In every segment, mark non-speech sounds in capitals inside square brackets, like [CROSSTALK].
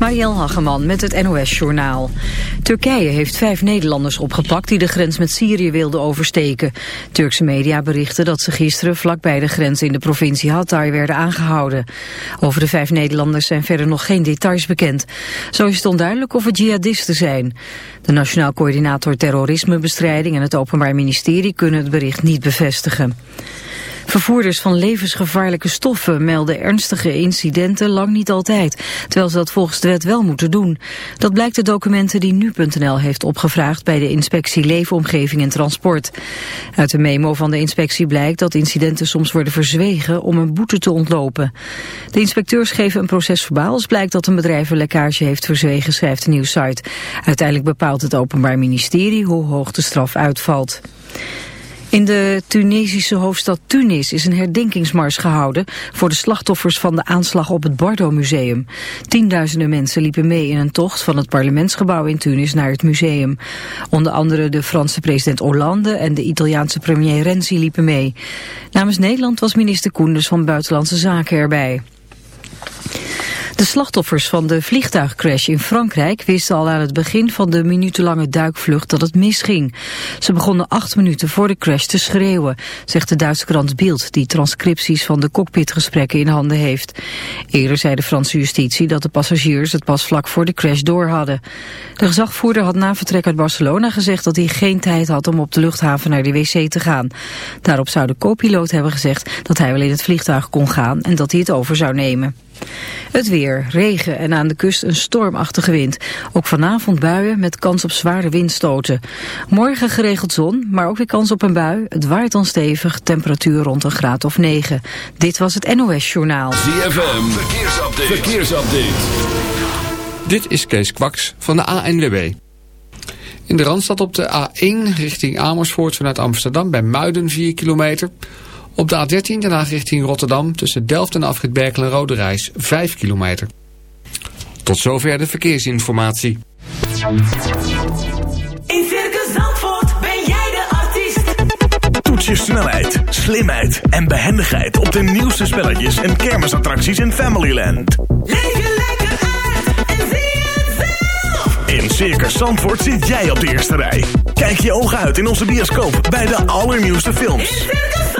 Marielle Hageman met het NOS Journaal. Turkije heeft vijf Nederlanders opgepakt die de grens met Syrië wilden oversteken. Turkse media berichten dat ze gisteren vlakbij de grens in de provincie Hatay werden aangehouden. Over de vijf Nederlanders zijn verder nog geen details bekend. Zo is het onduidelijk of het jihadisten zijn. De Nationaal Coördinator Terrorismebestrijding en het Openbaar Ministerie kunnen het bericht niet bevestigen. Vervoerders van levensgevaarlijke stoffen melden ernstige incidenten lang niet altijd, terwijl ze dat volgens de wet wel moeten doen. Dat blijkt de documenten die nu.nl heeft opgevraagd bij de inspectie Leefomgeving en Transport. Uit de memo van de inspectie blijkt dat incidenten soms worden verzwegen om een boete te ontlopen. De inspecteurs geven een proces verbaal als blijkt dat een bedrijf een lekkage heeft verzwegen, schrijft de nieuwsite. Uiteindelijk bepaalt het Openbaar Ministerie hoe hoog de straf uitvalt. In de Tunesische hoofdstad Tunis is een herdenkingsmars gehouden voor de slachtoffers van de aanslag op het Bardo Museum. Tienduizenden mensen liepen mee in een tocht van het parlementsgebouw in Tunis naar het museum. Onder andere de Franse president Hollande en de Italiaanse premier Renzi liepen mee. Namens Nederland was minister Koenders van Buitenlandse Zaken erbij. De slachtoffers van de vliegtuigcrash in Frankrijk wisten al aan het begin van de minutenlange duikvlucht dat het misging. Ze begonnen acht minuten voor de crash te schreeuwen, zegt de Duitse krant Bild, die transcripties van de cockpitgesprekken in handen heeft. Eerder zei de Franse justitie dat de passagiers het pas vlak voor de crash door hadden. De gezagvoerder had na vertrek uit Barcelona gezegd dat hij geen tijd had om op de luchthaven naar de wc te gaan. Daarop zou de co-piloot hebben gezegd dat hij wel in het vliegtuig kon gaan en dat hij het over zou nemen. Het weer, regen en aan de kust een stormachtige wind. Ook vanavond buien met kans op zware windstoten. Morgen geregeld zon, maar ook weer kans op een bui. Het waait dan stevig, temperatuur rond een graad of 9. Dit was het NOS Journaal. ZFM, verkeersupdate. verkeersupdate. Dit is Kees Kwaks van de ANWB. In de Randstad op de A1 richting Amersfoort vanuit Amsterdam bij Muiden 4 kilometer... Op de A13 daarna richting Rotterdam tussen Delft en Afrit Berkel en Rode Reis 5 kilometer. Tot zover de verkeersinformatie. In Circus Zandvoort ben jij de artiest. Toets je snelheid, slimheid en behendigheid op de nieuwste spelletjes en kermisattracties in Familyland. Leef je lekker uit en zie het zelf. In Circus Zandvoort zit jij op de eerste rij. Kijk je ogen uit in onze bioscoop bij de allernieuwste films. In Circus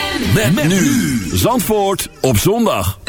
Met, met nu. Zandvoort op zondag.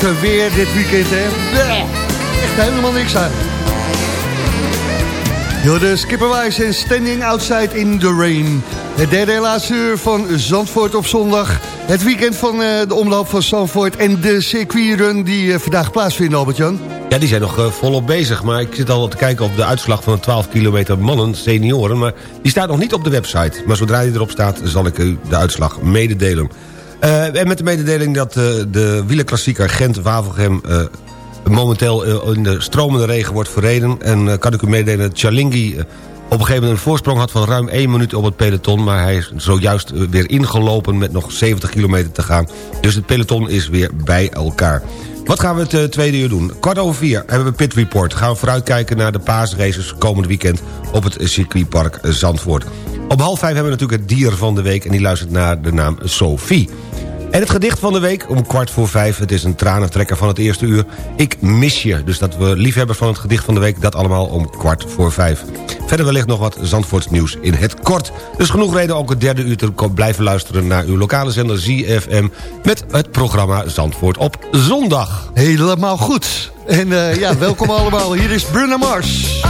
Weer dit weekend, hè. Bleh, echt helemaal niks aan. de Skipperwijs en Standing Outside in the Rain. Het derde en uur van Zandvoort op zondag. Het weekend van uh, de omloop van Zandvoort en de circuitrun die uh, vandaag plaatsvinden, Albert-Jan. Ja, die zijn nog uh, volop bezig. Maar ik zit al te kijken op de uitslag van de 12 kilometer mannen, senioren. Maar die staat nog niet op de website. Maar zodra die erop staat, zal ik u de uitslag mededelen. En met de mededeling dat de wielerklassieker Gent-Wavelgem... momenteel in de stromende regen wordt verreden. En kan ik u mededelen dat Chalingi op een gegeven moment een voorsprong had van ruim 1 minuut op het peloton... maar hij is zojuist weer ingelopen met nog 70 kilometer te gaan. Dus het peloton is weer bij elkaar. Wat gaan we het uh, tweede uur doen? Kwart over vier hebben we Pit Report. Gaan we vooruitkijken naar de paasraces komend weekend... op het circuitpark Zandvoort. Op half vijf hebben we natuurlijk het dier van de week... en die luistert naar de naam Sophie. En het gedicht van de week om kwart voor vijf. Het is een tranentrekker van het eerste uur. Ik mis je. Dus dat we liefhebber van het gedicht van de week... dat allemaal om kwart voor vijf. Verder wellicht nog wat Zandvoorts nieuws in het kort. Dus genoeg reden ook het derde uur te blijven luisteren... naar uw lokale zender ZFM... met het programma Zandvoort op zondag. Helemaal goed. En uh, ja, welkom [LAUGHS] allemaal. Hier is Bruno Mars.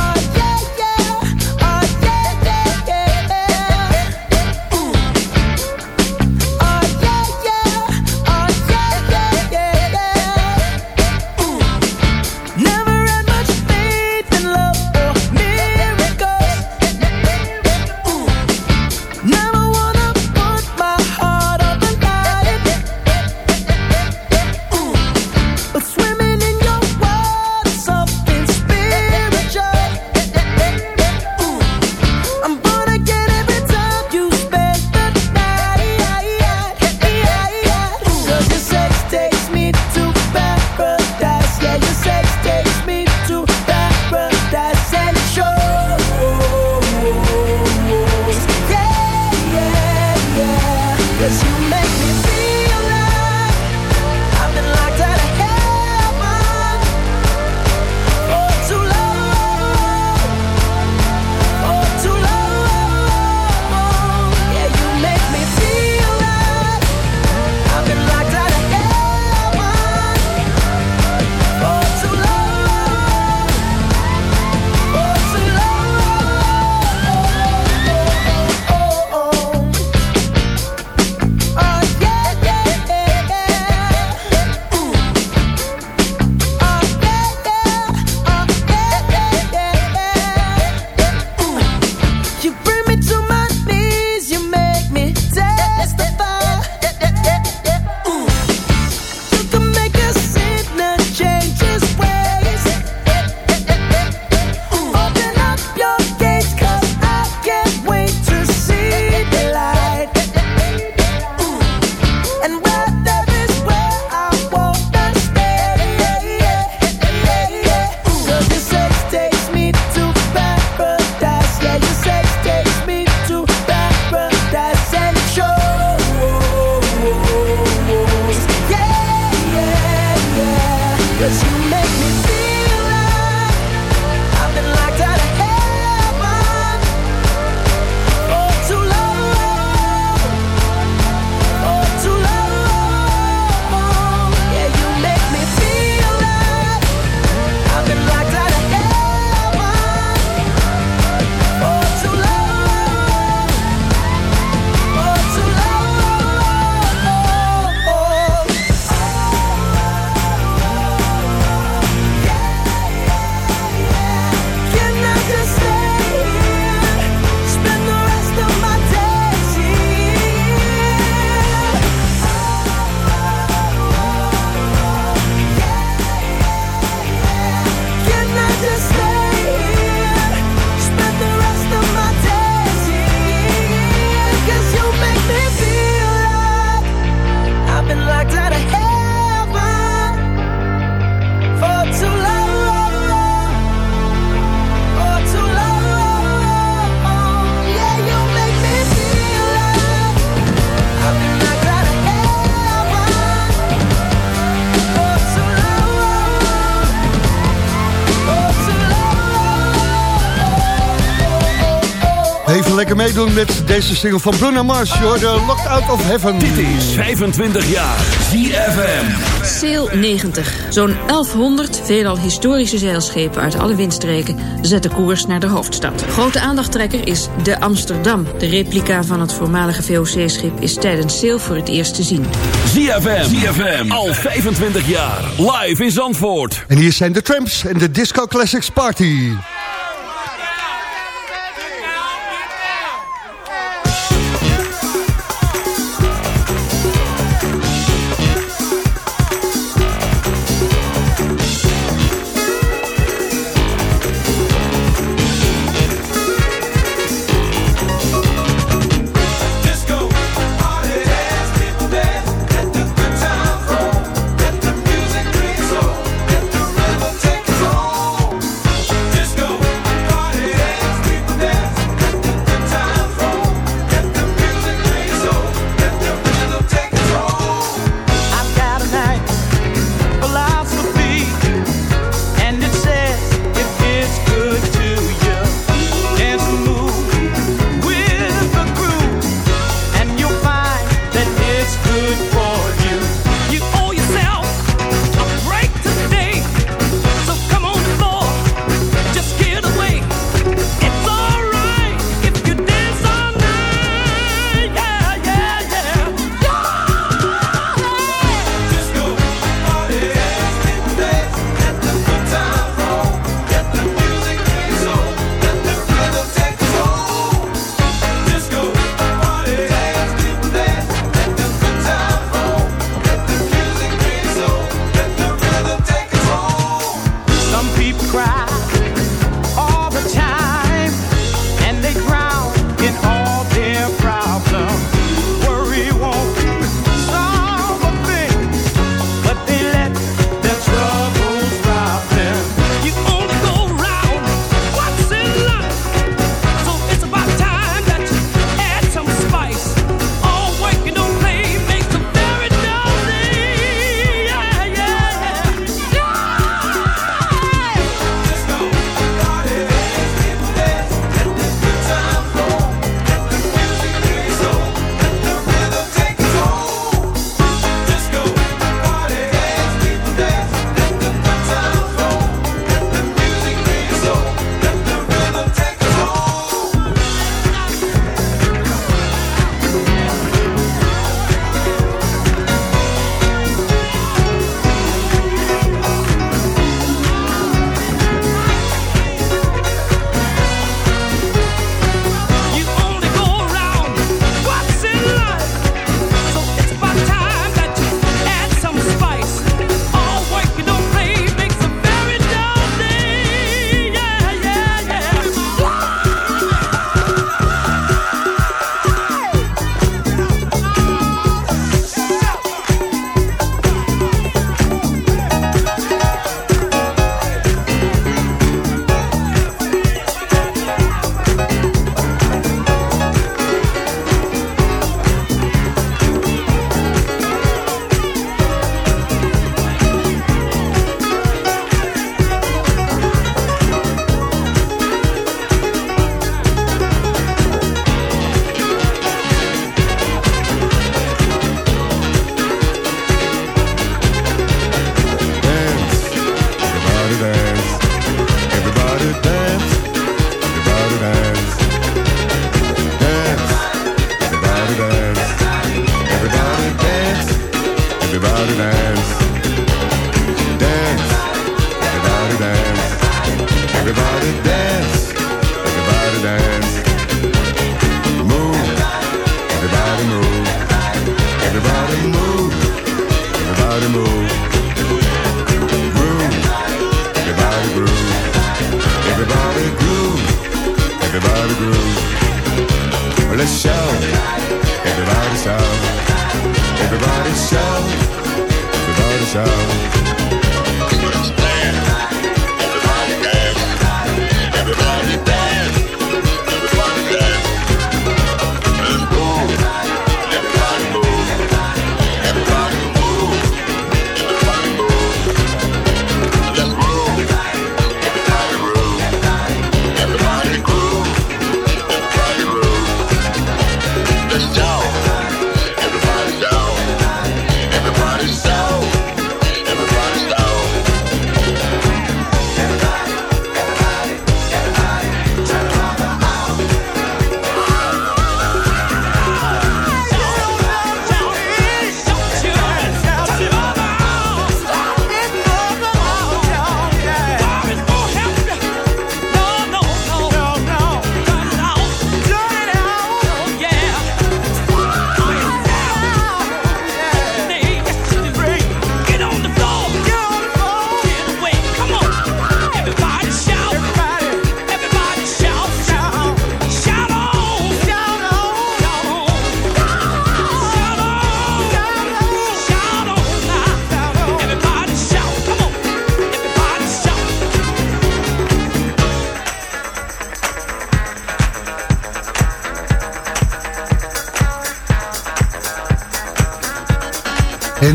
doen met deze single van Bruno Mars. De Locked Out of Heaven. Dit is 25 jaar ZFM. Sail 90. Zo'n 1100 veelal historische zeilschepen uit alle windstreken zetten koers naar de hoofdstad. Grote aandachttrekker is de Amsterdam. De replica van het voormalige VOC-schip is tijdens Sail voor het eerst te zien. ZFM. ZFM. Al 25 jaar. Live in Zandvoort. En hier zijn de Tramps en de Disco Classics Party.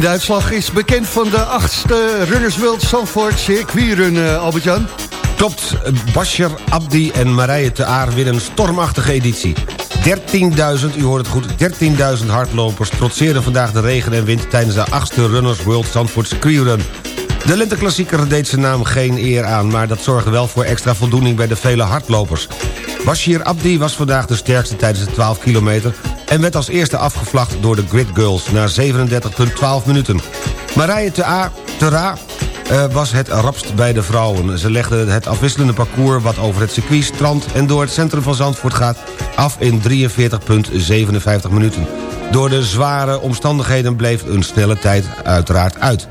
De uitslag is bekend van de achtste Runners World Zandvoort circuitrun, uh, Albert-Jan. Klopt, Bashir, Abdi en Marije te Aar winnen een stormachtige editie. 13.000, u hoort het goed, 13.000 hardlopers trotseerden vandaag de regen en wind... tijdens de achtste Runners World Zandvoort circuitrun. De lenteklassieker deed zijn naam geen eer aan... maar dat zorgde wel voor extra voldoening bij de vele hardlopers. Bashir Abdi was vandaag de sterkste tijdens de 12 kilometer... en werd als eerste afgevlacht door de Grid Girls na 37,12 minuten. Marije Terra uh, was het rapst bij de vrouwen. Ze legden het afwisselende parcours wat over het circuit, strand... en door het centrum van Zandvoort gaat af in 43,57 minuten. Door de zware omstandigheden bleef een snelle tijd uiteraard uit.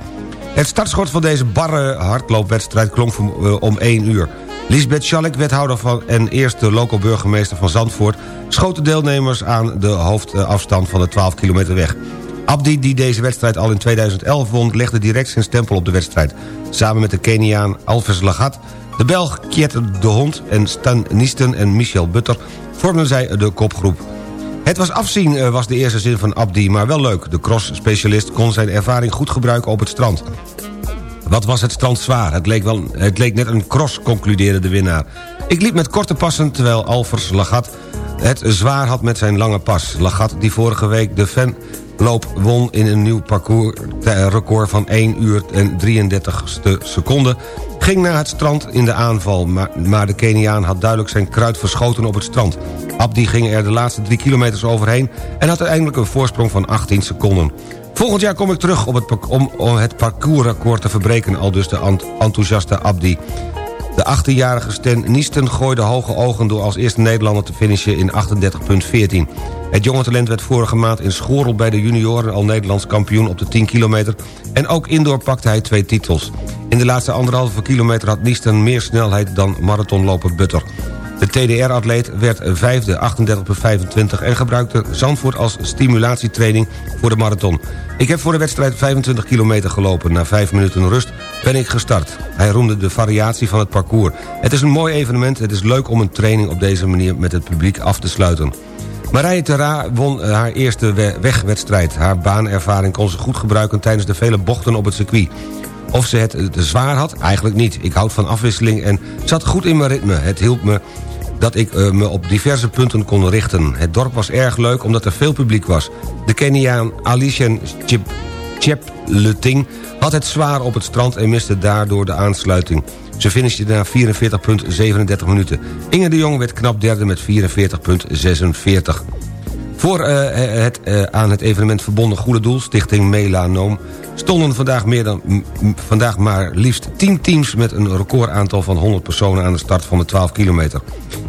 Het startschot van deze barre hardloopwedstrijd klonk om 1 uur. Lisbeth Schalk, wethouder van en eerste local burgemeester van Zandvoort... schoot de deelnemers aan de hoofdafstand van de 12 kilometer weg. Abdi, die deze wedstrijd al in 2011 won... legde direct zijn stempel op de wedstrijd. Samen met de Keniaan Alves Lagat... de Belg Kiet de Hond en Stan Niesten en Michel Butter... vormden zij de kopgroep. Het was afzien, eh, was de eerste zin van Abdi, maar wel leuk. De cross-specialist kon zijn ervaring goed gebruiken op het strand. Wat was het strand zwaar? Het leek, wel, het leek net een cross, concludeerde de winnaar. Ik liep met korte passen, terwijl Alvers Lagat het zwaar had met zijn lange pas. Lagat, die vorige week de fanloop won in een nieuw parcoursrecord van 1 uur en 33ste seconde... ging naar het strand in de aanval, maar, maar de Keniaan had duidelijk zijn kruid verschoten op het strand. Abdi ging er de laatste drie kilometers overheen... en had uiteindelijk een voorsprong van 18 seconden. Volgend jaar kom ik terug op het, om, om het parcoursrecord te verbreken... al dus de enthousiaste Abdi. De 18-jarige Sten Niesten gooide hoge ogen... door als eerste Nederlander te finishen in 38,14. Het jonge talent werd vorige maand in Schorel bij de junioren... al Nederlands kampioen op de 10 kilometer... en ook indoor pakte hij twee titels. In de laatste anderhalve kilometer had Niesten meer snelheid... dan marathonloper Butter. De TDR-atleet werd vijfde, 38 per 25... en gebruikte Zandvoort als stimulatietraining voor de marathon. Ik heb voor de wedstrijd 25 kilometer gelopen. Na vijf minuten rust ben ik gestart. Hij roemde de variatie van het parcours. Het is een mooi evenement. Het is leuk om een training op deze manier met het publiek af te sluiten. Marije Terra won haar eerste wegwedstrijd. Haar baanervaring kon ze goed gebruiken tijdens de vele bochten op het circuit. Of ze het te zwaar had? Eigenlijk niet. Ik houd van afwisseling en zat goed in mijn ritme. Het hielp me dat ik uh, me op diverse punten kon richten. Het dorp was erg leuk omdat er veel publiek was. De Keniaan Alishan Chepluting had het zwaar op het strand... en miste daardoor de aansluiting. Ze finishte na 44,37 minuten. Inge de Jong werd knap derde met 44,46. Voor uh, het aan het evenement verbonden goede doel, stichting Melanoom... stonden vandaag, meer dan, vandaag maar liefst 10 teams... met een recordaantal van 100 personen aan de start van de 12 kilometer.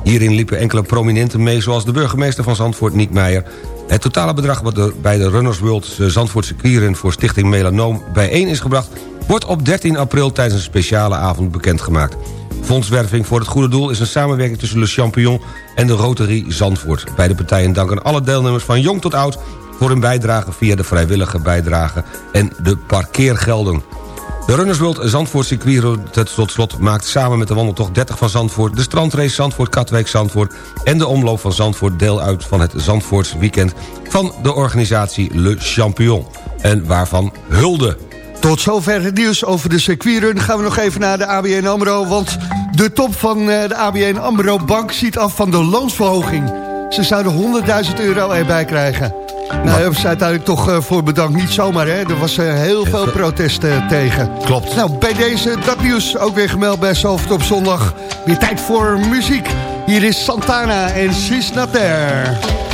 Hierin liepen enkele prominenten mee, zoals de burgemeester van Zandvoort, Niek Meijer... Het totale bedrag wat bij de Runners World Zandvoort circuitrun voor stichting Melanoom bijeen is gebracht... wordt op 13 april tijdens een speciale avond bekendgemaakt. Fondswerving voor het goede doel is een samenwerking tussen Le Champion en de Rotary Zandvoort. Beide partijen danken alle deelnemers van jong tot oud voor hun bijdrage via de vrijwillige bijdrage en de parkeergelden. De Runners World Zandvoort circuit tot slot maakt samen met de wandeltocht 30 van Zandvoort... de strandrace Zandvoort Katwijk Zandvoort en de omloop van Zandvoort deel uit van het Zandvoorts weekend van de organisatie Le Champion. En waarvan hulde. Tot zover het nieuws over de circuitrun. Gaan we nog even naar de ABN AMRO. Want de top van eh, de ABN AMRO Bank ziet af van de loonsverhoging. Ze zouden 100.000 euro erbij krijgen. Nou, daar hebben ze uiteindelijk toch uh, voor bedankt. Niet zomaar, hè. Er was uh, heel veel protest uh, tegen. Klopt. Nou, bij deze dat nieuws ook weer gemeld bij Zalvert op zondag. Weer tijd voor muziek. Hier is Santana en She's Not There.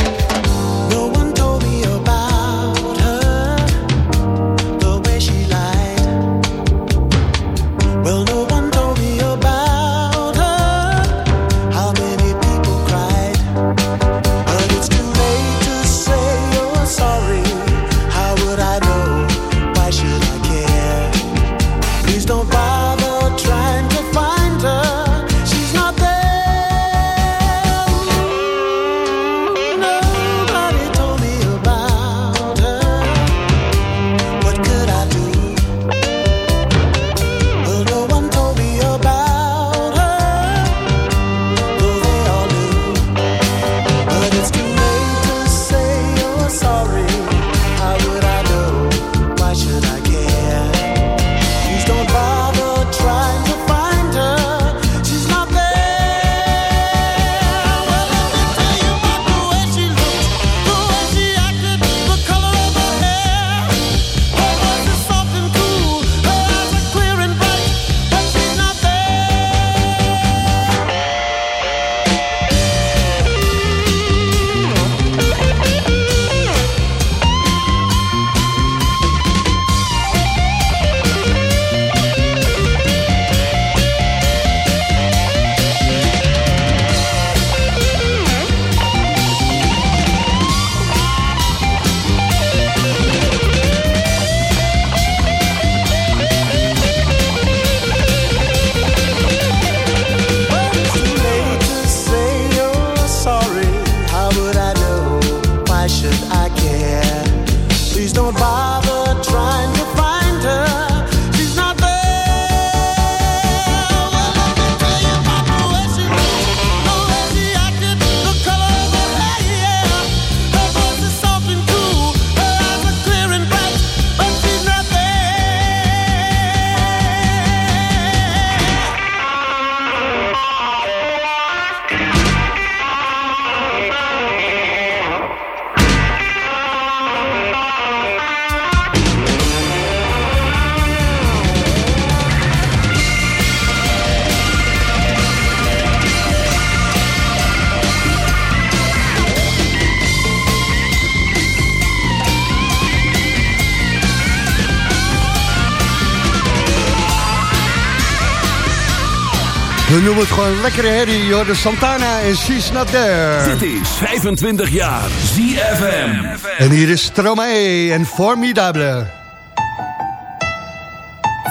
Gewoon lekkere herrie, joh. De Santana en She's Not There. Dit is 25 jaar ZFM. En hier is Stromae en Formidable.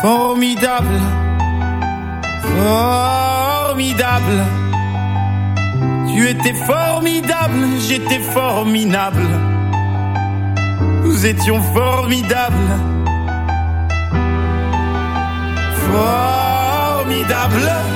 Formidable. Formidable. Tu étais formidable, j'étais formidable. Nous étions formidables. Formidable.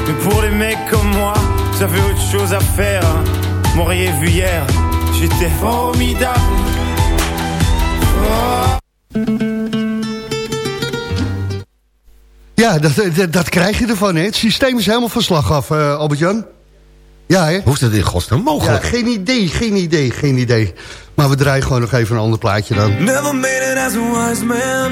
Mais pour les mecs comme moi, avez autre chose à faire. M'auriez vu hier, j'étais formidable. Oh. Ja, dat, dat, dat krijg je ervan, hè. Het systeem is helemaal van slag af, eh, Albert-Jan. Ja, hè? Hoe is dat in godsnaam Ja, mogelijk? geen idee, geen idee, geen idee. Maar we draaien gewoon nog even een ander plaatje dan. Never made it as a wise man.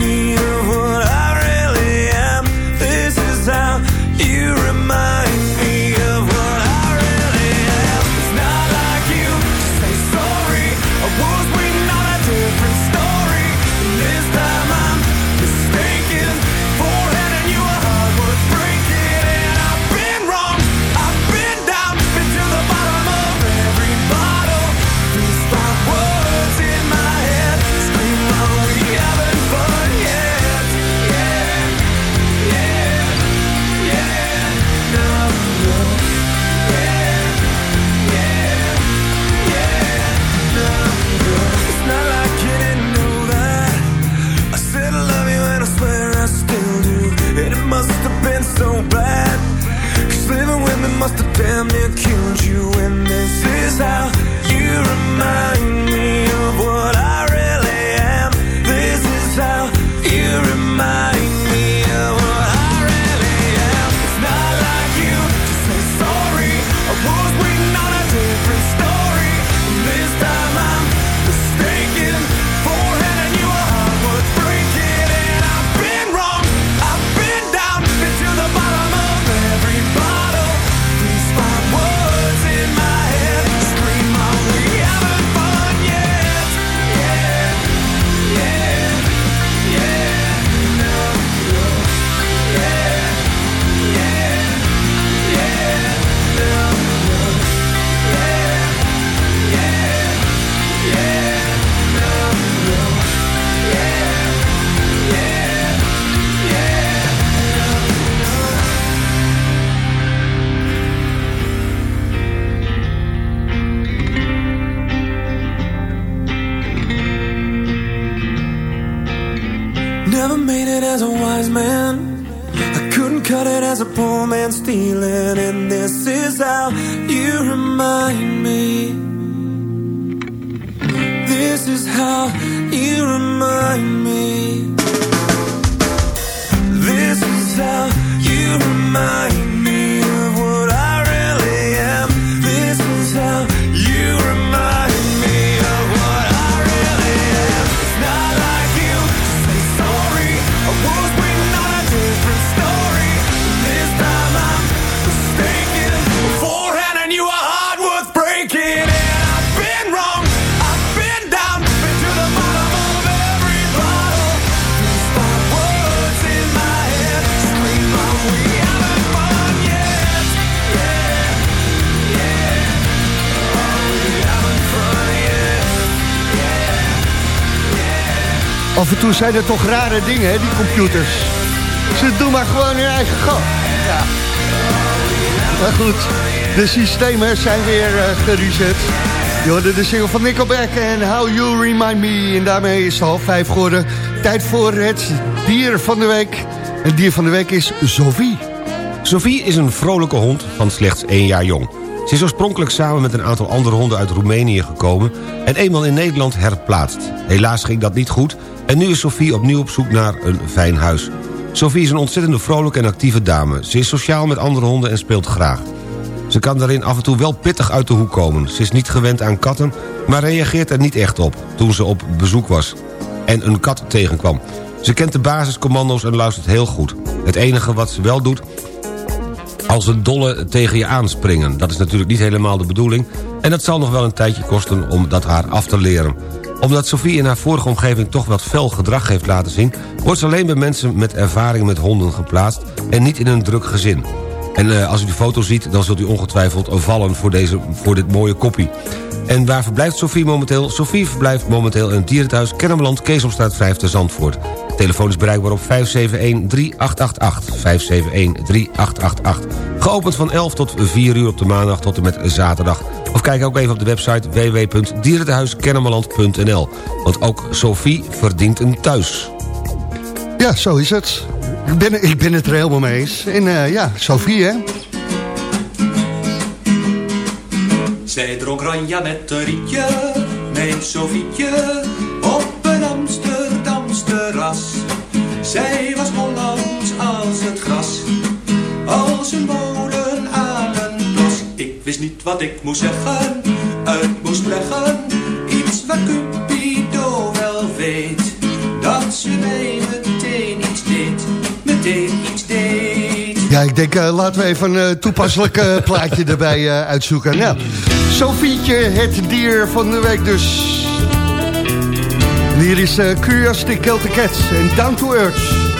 must have damn near killed you. And this is how Af en toe zijn er toch rare dingen, hè, die computers. Ze doen maar gewoon hun eigen gang. Ja. Maar goed, de systemen zijn weer eh, gereset. Je hoorde de single van Nickelback en How You Remind Me. En daarmee is het half vijf geworden. Tijd voor het dier van de week. Het dier van de week is Sophie. Sophie is een vrolijke hond van slechts één jaar jong. Ze is oorspronkelijk samen met een aantal andere honden uit Roemenië gekomen... en eenmaal in Nederland herplaatst. Helaas ging dat niet goed en nu is Sophie opnieuw op zoek naar een fijn huis. Sophie is een ontzettende vrolijke en actieve dame. Ze is sociaal met andere honden en speelt graag. Ze kan daarin af en toe wel pittig uit de hoek komen. Ze is niet gewend aan katten, maar reageert er niet echt op... toen ze op bezoek was en een kat tegenkwam. Ze kent de basiscommando's en luistert heel goed. Het enige wat ze wel doet als een dolle tegen je aanspringen. Dat is natuurlijk niet helemaal de bedoeling... en dat zal nog wel een tijdje kosten om dat haar af te leren. Omdat Sophie in haar vorige omgeving toch wat fel gedrag heeft laten zien... wordt ze alleen bij mensen met ervaring met honden geplaatst... en niet in een druk gezin. En eh, als u de foto ziet, dan zult u ongetwijfeld vallen voor, deze, voor dit mooie koppie. En waar verblijft Sophie momenteel? Sophie verblijft momenteel in het dierenthuis Kennemerland... Keesomstraat 5 te Zandvoort. Telefoon is bereikbaar op 571-3888. 571-3888. Geopend van 11 tot 4 uur op de maandag tot en met zaterdag. Of kijk ook even op de website www.dierentehuiskennemerland.nl. Want ook Sophie verdient een thuis. Ja, zo is het. Ik ben, ik ben het er helemaal mee eens. En eh, ja, Sophie, hè? Zij dronk ranja met een rietje, mijn Sofietje, Zij was Hollands als het gras, als een molen aan een. Ik wist niet wat ik moest zeggen, uit moest leggen, iets wat Cupido wel weet. Dat ze mij meteen iets deed, meteen iets deed. Ja, ik denk, eh, laten we even een eh, toepasselijk eh, plaatje erbij uitzoeken. Nou, Sofietje, het dier van de week dus. Hier is eh Curiosity the Cats en Down to Earth.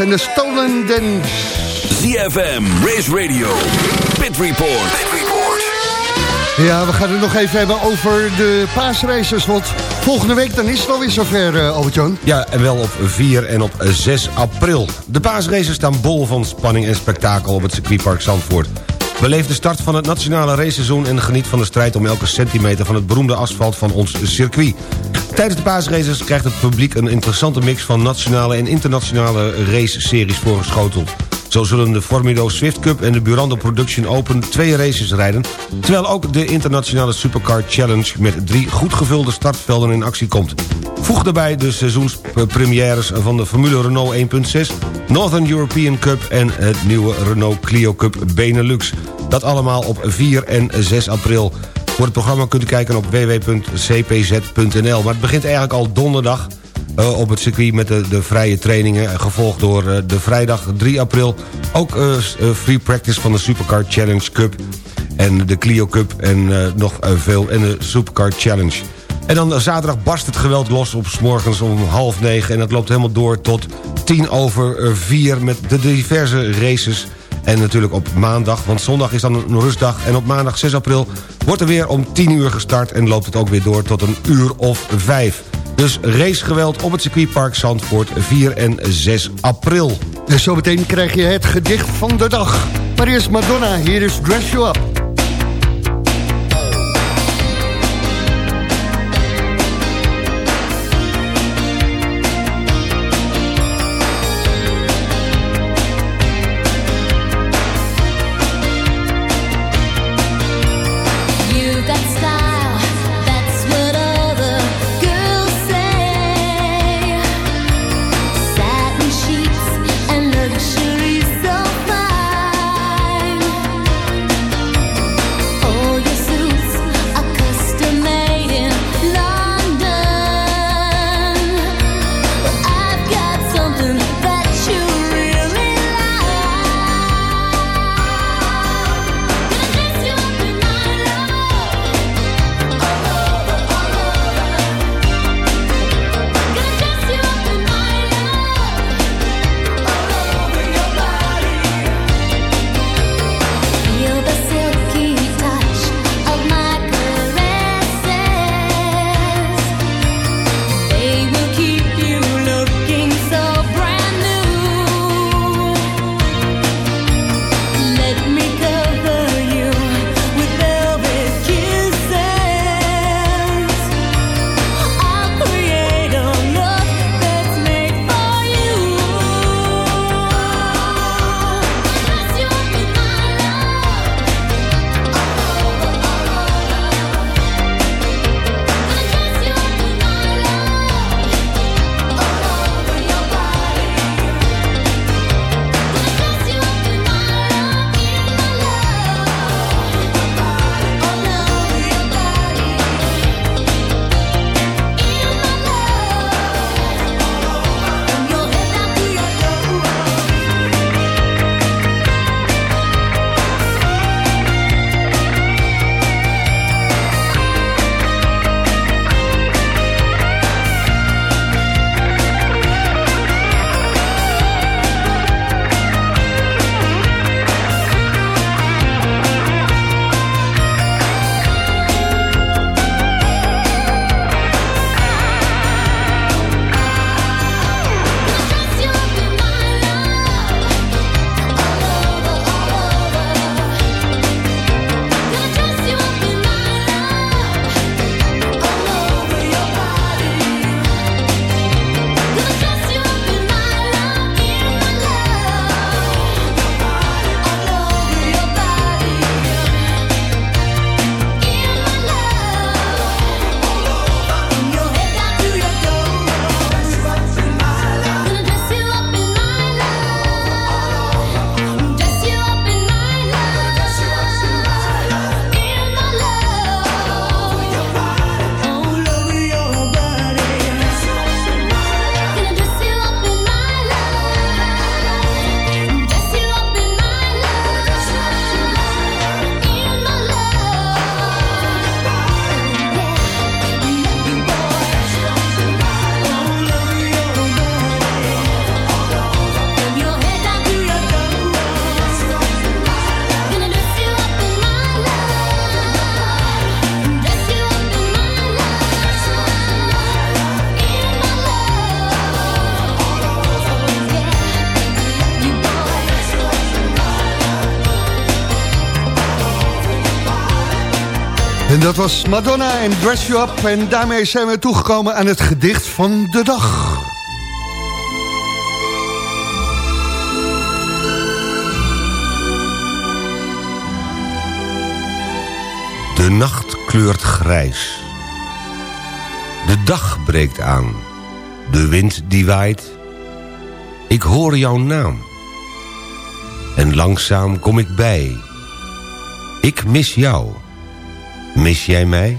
En de Stolen Dance. ZFM, Race Radio, Pit Report. Ja, we gaan het nog even hebben over de paasraces. Want volgende week dan is het alweer zover, uh, Albert-Jan. Ja, en wel op 4 en op 6 april. De paasraces staan bol van spanning en spektakel op het circuitpark Zandvoort. Beleef de start van het nationale raceseizoen... en geniet van de strijd om elke centimeter van het beroemde asfalt van ons circuit. Tijdens de paasraces krijgt het publiek een interessante mix... van nationale en internationale race-series voorgeschoteld. Zo zullen de Formido Swift Cup en de Burando Production Open twee races rijden... terwijl ook de internationale Supercar Challenge... met drie goed gevulde startvelden in actie komt. Voeg daarbij de seizoenspremières van de Formule Renault 1.6... Northern European Cup en het nieuwe Renault Clio Cup Benelux. Dat allemaal op 4 en 6 april. Voor het programma kunt u kijken op www.cpz.nl. Maar het begint eigenlijk al donderdag eh, op het circuit met de, de vrije trainingen... gevolgd door eh, de vrijdag 3 april. Ook eh, free practice van de Supercar Challenge Cup... en de Clio Cup en nog veel en de Supercar Challenge. En dan zaterdag barst het geweld los op 's morgens om half negen... en dat loopt helemaal door tot tien over vier met de diverse races... En natuurlijk op maandag, want zondag is dan een rustdag... en op maandag 6 april wordt er weer om 10 uur gestart... en loopt het ook weer door tot een uur of 5. Dus racegeweld op het circuitpark Zandvoort 4 en 6 april. En zometeen krijg je het gedicht van de dag. Maar Madonna, hier is Dress You Up. Was Madonna en Dress You Up. En daarmee zijn we toegekomen aan het gedicht van de dag. De nacht kleurt grijs. De dag breekt aan. De wind die waait. Ik hoor jouw naam. En langzaam kom ik bij. Ik mis jou. Mis jij mij?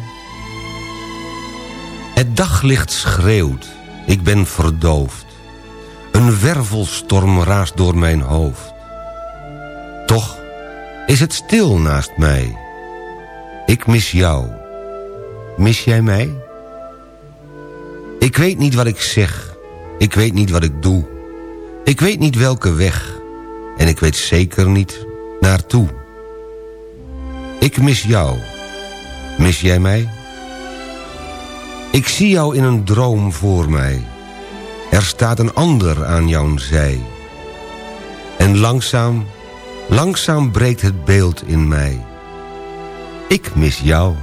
Het daglicht schreeuwt. Ik ben verdoofd. Een wervelstorm raast door mijn hoofd. Toch is het stil naast mij. Ik mis jou. Mis jij mij? Ik weet niet wat ik zeg. Ik weet niet wat ik doe. Ik weet niet welke weg. En ik weet zeker niet naartoe. Ik mis jou. Mis jij mij? Ik zie jou in een droom voor mij. Er staat een ander aan jouw zij. En langzaam, langzaam breekt het beeld in mij. Ik mis jou.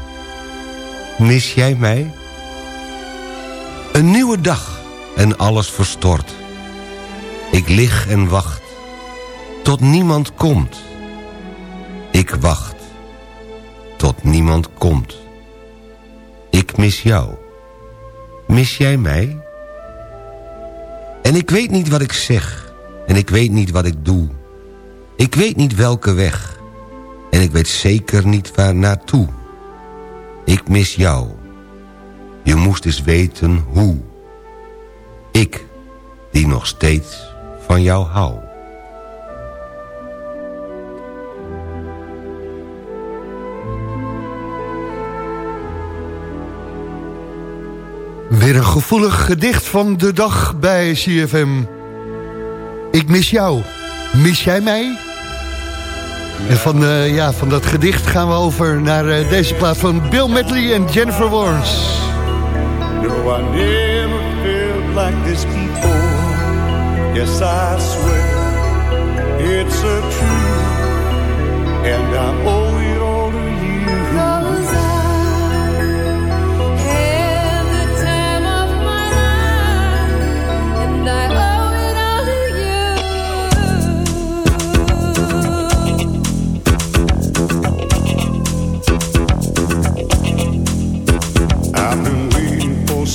Mis jij mij? Een nieuwe dag en alles verstort. Ik lig en wacht. Tot niemand komt. Ik wacht. Tot niemand komt. Ik mis jou. Mis jij mij? En ik weet niet wat ik zeg. En ik weet niet wat ik doe. Ik weet niet welke weg. En ik weet zeker niet waar naartoe. Ik mis jou. Je moest eens weten hoe. Ik, die nog steeds van jou hou. Weer een gevoelig gedicht van de dag bij CFM. Ik mis jou. Mis jij mij? En van, eh, ja, van dat gedicht gaan we over naar eh, deze plaats van Bill Medley en Jennifer Warnes. No, I never felt like this before. Yes, I swear it's a truth, and I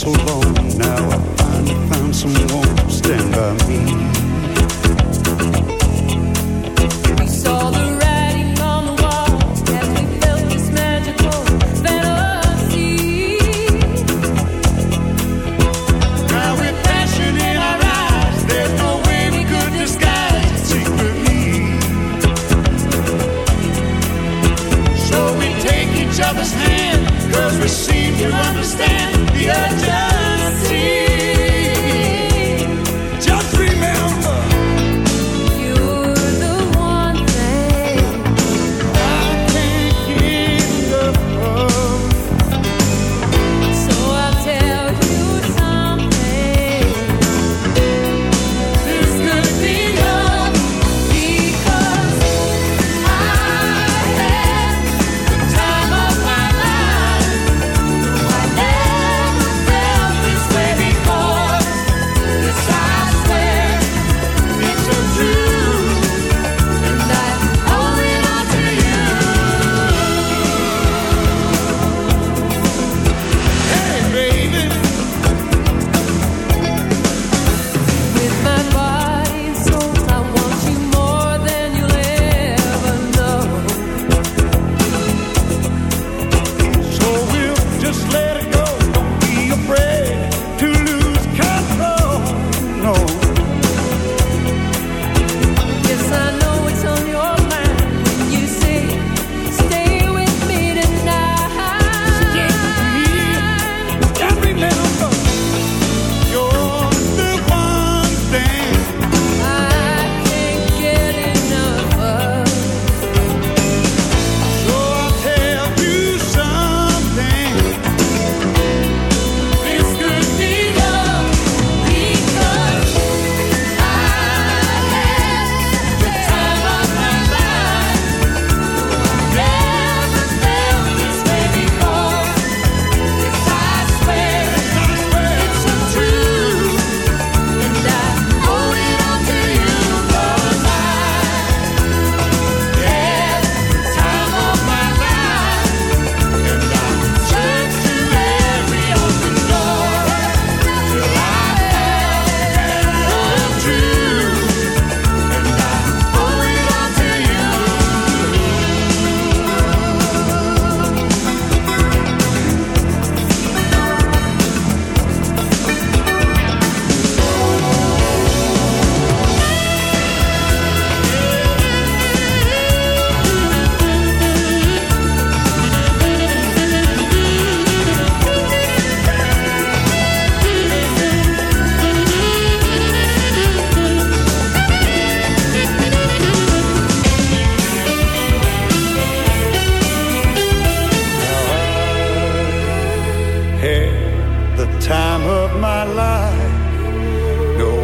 so long now. I finally found someone to stand by me. We saw the writing on the wall as we felt this magical fantasy. Now passion in our eyes, there's no way we could disguise secretly. So we take each other's hand, cause we to understand the urgency.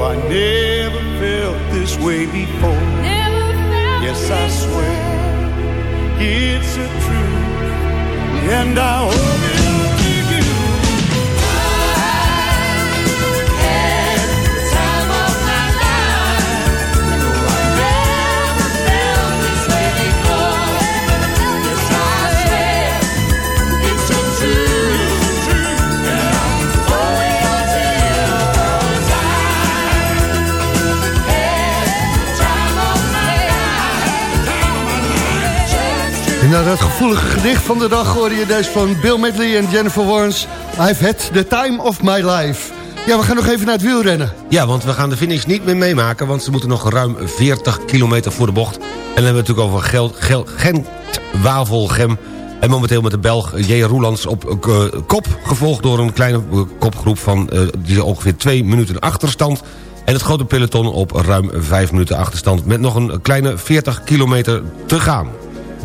I never felt this way before. Yes, I swear it's a truth, and I owe En dat gevoelige gedicht van de dag hoorde je deze van Bill Medley en Jennifer Warnes. I've had the time of my life. Ja, we gaan nog even naar het wielrennen. Ja, want we gaan de finish niet meer meemaken... want ze moeten nog ruim 40 kilometer voor de bocht. En dan hebben we het natuurlijk over Gel, Gel, Gent, Wavelgem... en momenteel met de Belg J. Roelands op eh, kop... gevolgd door een kleine eh, kopgroep van die ongeveer twee minuten achterstand... en het grote peloton op ruim 5 minuten achterstand... met nog een kleine 40 kilometer te gaan.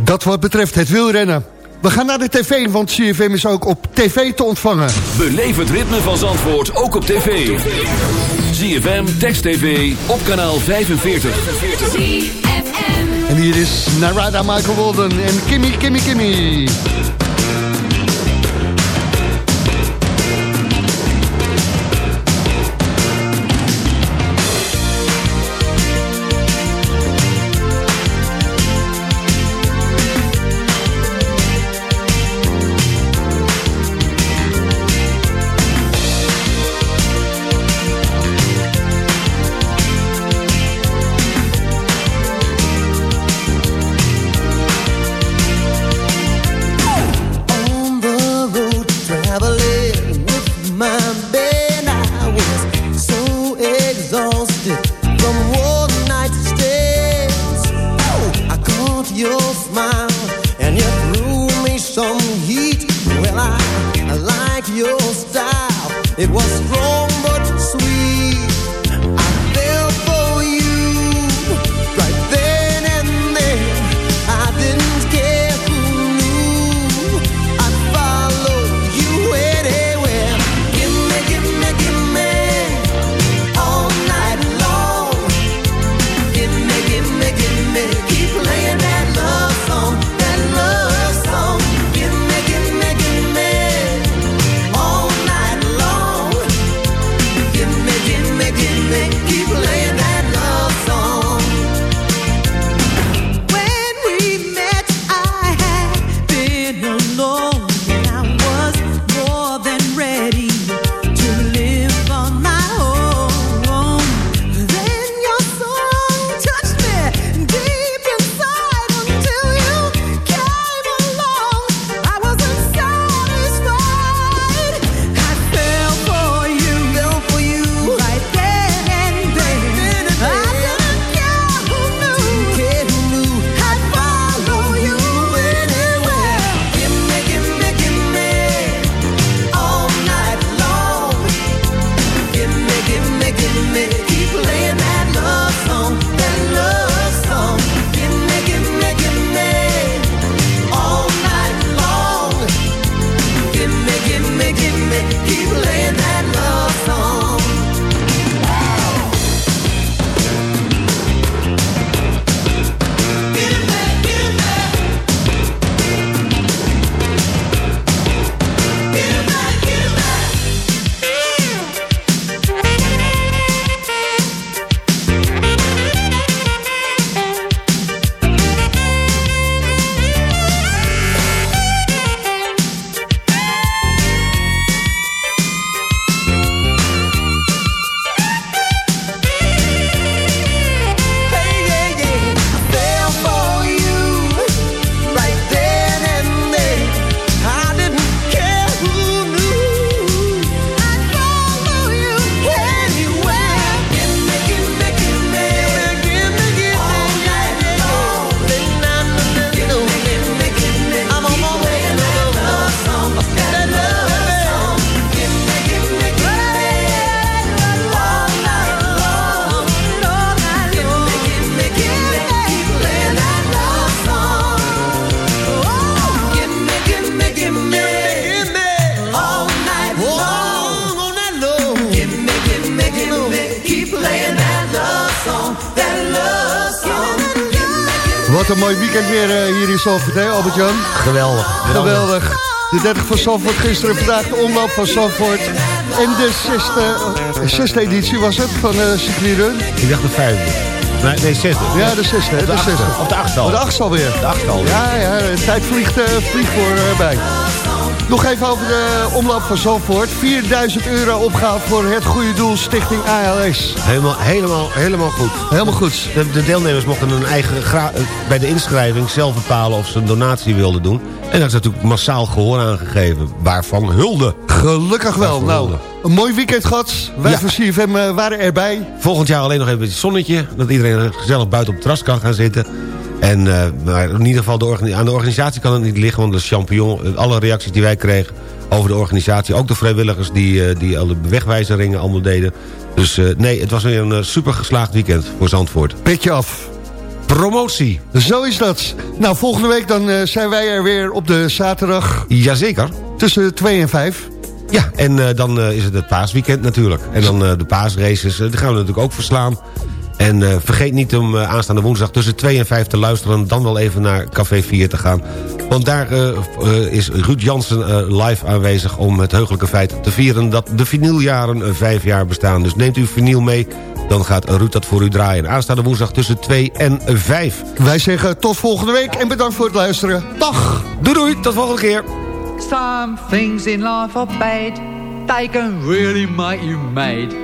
Dat wat betreft het wielrennen. We gaan naar de tv, want CFM is ook op tv te ontvangen. Beleef het ritme van Zandvoort ook op tv. ZFM, Text TV, op kanaal 45. En hier is Narada Michael Walden en Kimmy, Kimmy, Kimmy. In hè Albert-Jan? Geweldig. Geweldig. De 30 van Zandvoort, gisteren vandaag de omloop van Zandvoort. En de zesde, zesde editie was het van uh, Run. Ik dacht de vijfde. Nee, nee zesde. Ja, de zesde. hè, De De zesde. Of de achtste al. Oh, de achtste alweer. De achtste alweer. Ja, ja, de tijd vliegt, eh, vliegt voorbij. Nog even over de omloop van Zandvoort. 4000 euro opgehaald voor het goede doel Stichting ALS. Helemaal, helemaal, helemaal goed. Helemaal goed. De, de deelnemers mochten hun eigen eh, bij de inschrijving zelf bepalen of ze een donatie wilden doen. En daar is natuurlijk massaal gehoor aangegeven. Waarvan hulde. Gelukkig wel. Waarvan Nou, hulde. een mooi weekend gehad. Wij Ja. van CFM eh, waren erbij. Volgend jaar alleen nog even een beetje zonnetje. Dat iedereen gezellig buiten op het terras kan gaan zitten. En eh, maar in ieder geval de aan de organisatie kan het niet liggen. Want de champignon, eh, alle reacties die wij kregen over de organisatie. Ook de vrijwilligers die, eh, die al de wegwijzeringen allemaal deden. Dus nee, het was weer een super geslaagd weekend voor Zandvoort. Petje af. Promotie. Zo is dat. Nou, volgende week dan zijn wij er weer op de zaterdag Jazeker. tussen 2 en 5. Ja, en dan is het het paasweekend natuurlijk. En dan de paasraces, die gaan we natuurlijk ook verslaan. En eh, vergeet niet om eh, aanstaande woensdag tussen 2 en 5 te luisteren... dan wel even naar Café 4 te gaan. Want daar eh, eh, is Ruud Jansen eh, live aanwezig om het heugelijke feit te vieren... dat de vinyljaren vijf jaar bestaan. Dus neemt u vinyl mee, dan gaat Ruud dat voor u draaien. Aanstaande woensdag tussen 2 en 5. Wij zeggen tot volgende week en bedankt voor het luisteren. Dag! Doei doei, tot volgende keer. Some things in life are bad. They can really make you mad.